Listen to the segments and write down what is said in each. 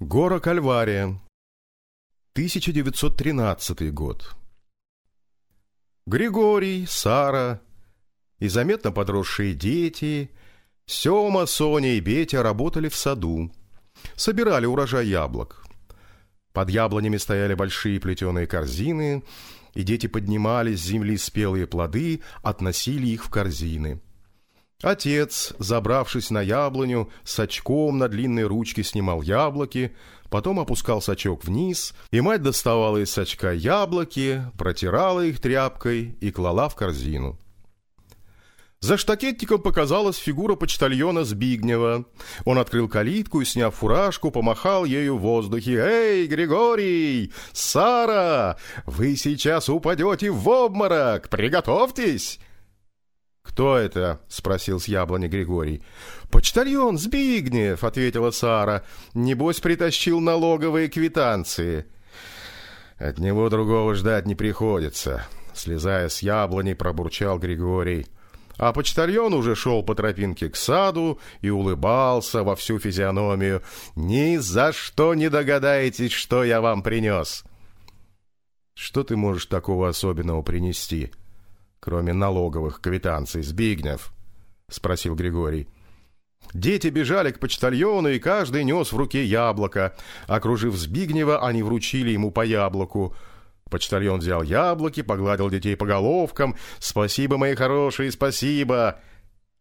Гора Кальвария. 1913 год. Григорий, Сара и заметно подросшие дети, Сема, Соня и Бетя работали в саду. Собирали урожай яблок. Под яблонями стояли большие плетеные корзины, и дети поднимали с земли спелые плоды, относили их в корзины. Отец, забравшись на яблоню, с очком на длинной ручке снимал яблоки, потом опускал сачок вниз, и мать доставала из сачка яблоки, протирала их тряпкой и клала в корзину. За штакетником показалась фигура почтальона Збигнева. Он открыл калитку и, сняв фуражку, помахал ею в воздухе. «Эй, Григорий! Сара! Вы сейчас упадете в обморок! Приготовьтесь!» «Кто это?» — спросил с яблони Григорий. «Почтальон Збигнев», — ответила Сара. «Небось, притащил налоговые квитанции». «От него другого ждать не приходится», — слезая с яблони, пробурчал Григорий. А почтальон уже шел по тропинке к саду и улыбался во всю физиономию. «Ни за что не догадаетесь, что я вам принес!» «Что ты можешь такого особенного принести?» Кроме налоговых квитанций, Збигнев?» — спросил Григорий. Дети бежали к почтальону, и каждый нес в руке яблоко. Окружив Збигнева, они вручили ему по яблоку. Почтальон взял яблоки, погладил детей по головкам. «Спасибо, мои хорошие, спасибо!»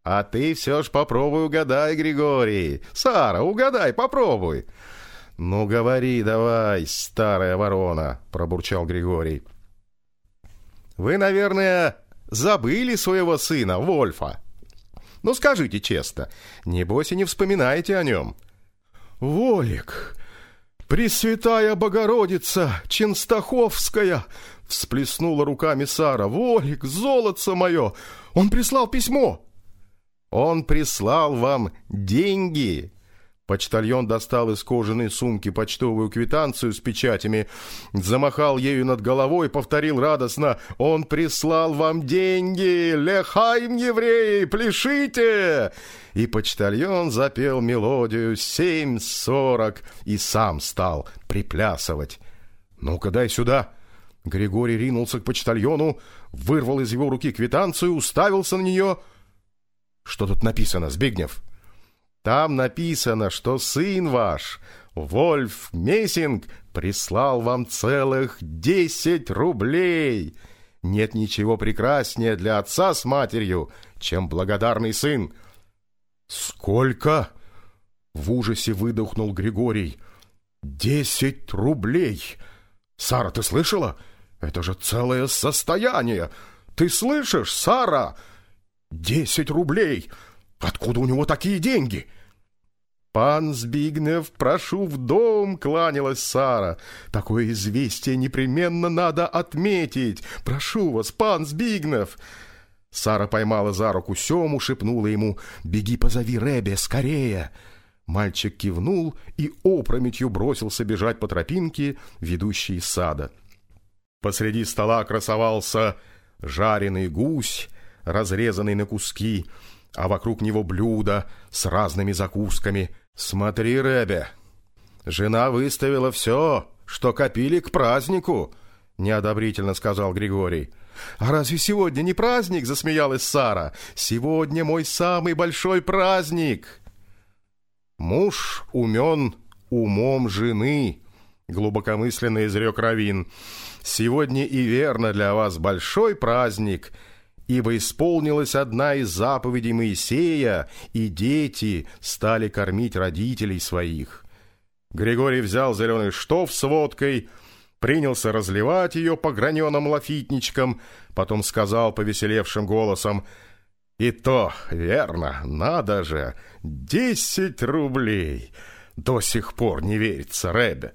«А ты все ж попробуй угадай, Григорий! Сара, угадай, попробуй!» «Ну, говори давай, старая ворона!» — пробурчал Григорий. «Вы, наверное, Забыли своего сына, Вольфа? Ну, скажите честно, небось и не вспоминаете о нем. Волик, Пресвятая Богородица, Ченстаховская, всплеснула руками Сара. Волик, золотце мое, он прислал письмо. Он прислал вам деньги, Почтальон достал из кожаной сумки почтовую квитанцию с печатями, замахал ею над головой, повторил радостно «Он прислал вам деньги! Лехаем, евреи, пляшите!» И почтальон запел мелодию «Семь сорок» и сам стал приплясывать. «Ну-ка, дай сюда!» Григорий ринулся к почтальону, вырвал из его руки квитанцию, уставился на нее. «Что тут написано, Збигнев?» Там написано, что сын ваш, Вольф Мессинг, прислал вам целых десять рублей. Нет ничего прекраснее для отца с матерью, чем благодарный сын. Сколько? В ужасе выдохнул Григорий. Десять рублей! Сара, ты слышала? Это же целое состояние! Ты слышишь, Сара? Десять рублей! Откуда у него такие деньги? «Пан Збигнев, прошу в дом!» — кланялась Сара. «Такое известие непременно надо отметить! Прошу вас, пан Збигнев!» Сара поймала за руку Сему, шепнула ему «Беги, позови Ребе, скорее!» Мальчик кивнул и опрометью бросился бежать по тропинке, ведущей из сада. Посреди стола красовался жареный гусь, разрезанный на куски, а вокруг него блюдо с разными закусками — «Смотри, Ребе, жена выставила все, что копили к празднику», — неодобрительно сказал Григорий. «А разве сегодня не праздник?» — засмеялась Сара. «Сегодня мой самый большой праздник!» «Муж умен умом жены», — глубокомысленно изрек Равин. «Сегодня и верно для вас большой праздник — ибо исполнилась одна из заповедей Моисея, и дети стали кормить родителей своих. Григорий взял зеленый штоф с водкой, принялся разливать ее по граненым лафитничкам, потом сказал повеселевшим голосом, «И то, верно, надо же, десять рублей! До сих пор не верится, Рэбе!»